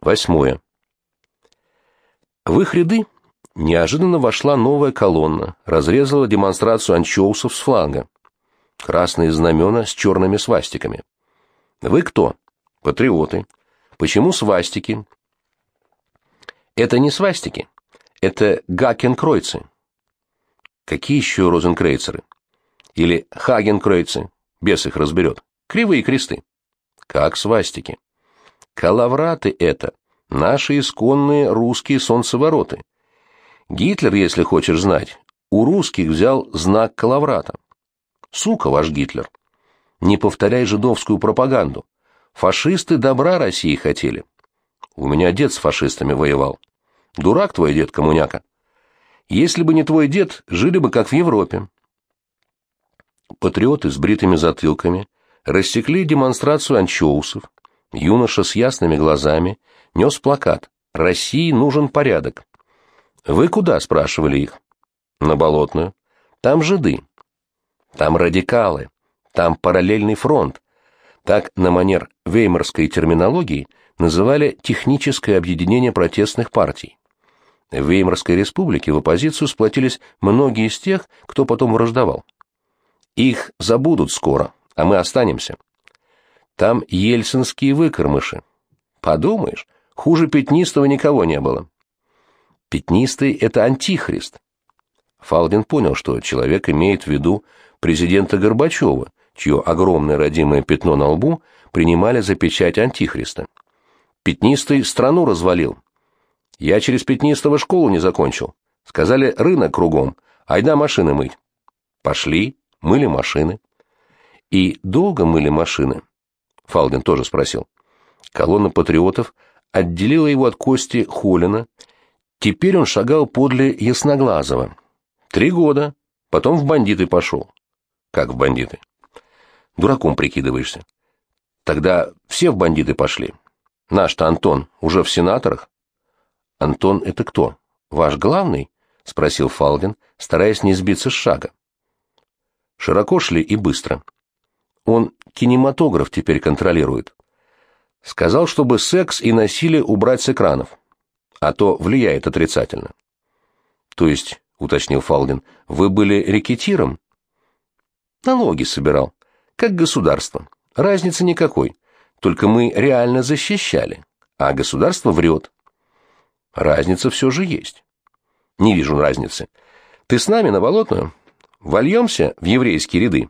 Восьмое. В их ряды неожиданно вошла новая колонна, разрезала демонстрацию анчоусов с фланга. Красные знамена с черными свастиками. Вы кто? Патриоты. Почему свастики? Это не свастики. Это гакенкройцы. Какие еще розенкрейцеры? Или хагенкройцы? Бес их разберет. Кривые кресты. Как свастики. Калавраты это. Наши исконные русские солнцевороты. Гитлер, если хочешь знать, у русских взял знак калаврата. Сука ваш Гитлер. Не повторяй жидовскую пропаганду. Фашисты добра России хотели. У меня дед с фашистами воевал. Дурак твой дед, коммуняка. Если бы не твой дед, жили бы как в Европе. Патриоты с бритыми затылками рассекли демонстрацию анчоусов. Юноша с ясными глазами нес плакат «России нужен порядок». «Вы куда?» — спрашивали их. «На Болотную. Там жиды. Там радикалы. Там параллельный фронт. Так, на манер веймарской терминологии, называли техническое объединение протестных партий. В Веймарской республике в оппозицию сплотились многие из тех, кто потом враждовал. Их забудут скоро, а мы останемся. Там ельцинские выкормыши. Подумаешь, хуже Пятнистого никого не было. Пятнистый — это антихрист. Фалдин понял, что человек имеет в виду президента Горбачева, чье огромное родимое пятно на лбу принимали за печать антихриста. Пятнистый страну развалил. Я через Пятнистого школу не закончил. Сказали, рынок кругом, айда машины мыть. Пошли, мыли машины. И долго мыли машины? Фалдин тоже спросил. Колонна патриотов отделила его от Кости Холина. Теперь он шагал подле Ясноглазого. Три года, потом в бандиты пошел. Как в бандиты? Дураком прикидываешься. Тогда все в бандиты пошли. Наш-то Антон уже в сенаторах. Антон это кто? Ваш главный? Спросил Фалдин, стараясь не сбиться с шага. Широко шли и быстро. Он кинематограф теперь контролирует. Сказал, чтобы секс и насилие убрать с экранов, а то влияет отрицательно. То есть, уточнил Фалдин, вы были рекетиром? Налоги собирал как государство. Разницы никакой. Только мы реально защищали, а государство врет. Разница все же есть. Не вижу разницы. Ты с нами на Болотную? Вольемся в еврейские ряды?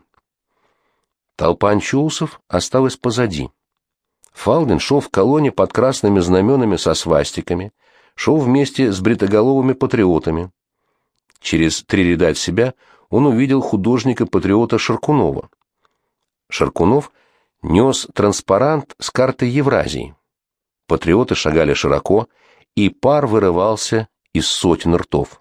Толпа анчоусов осталась позади. Фалдин шел в колонне под красными знаменами со свастиками, шел вместе с бритоголовыми патриотами. Через три ряда от себя он увидел художника-патриота Шаркунова. Шаркунов нес транспарант с картой Евразии. Патриоты шагали широко, и пар вырывался из сотен ртов.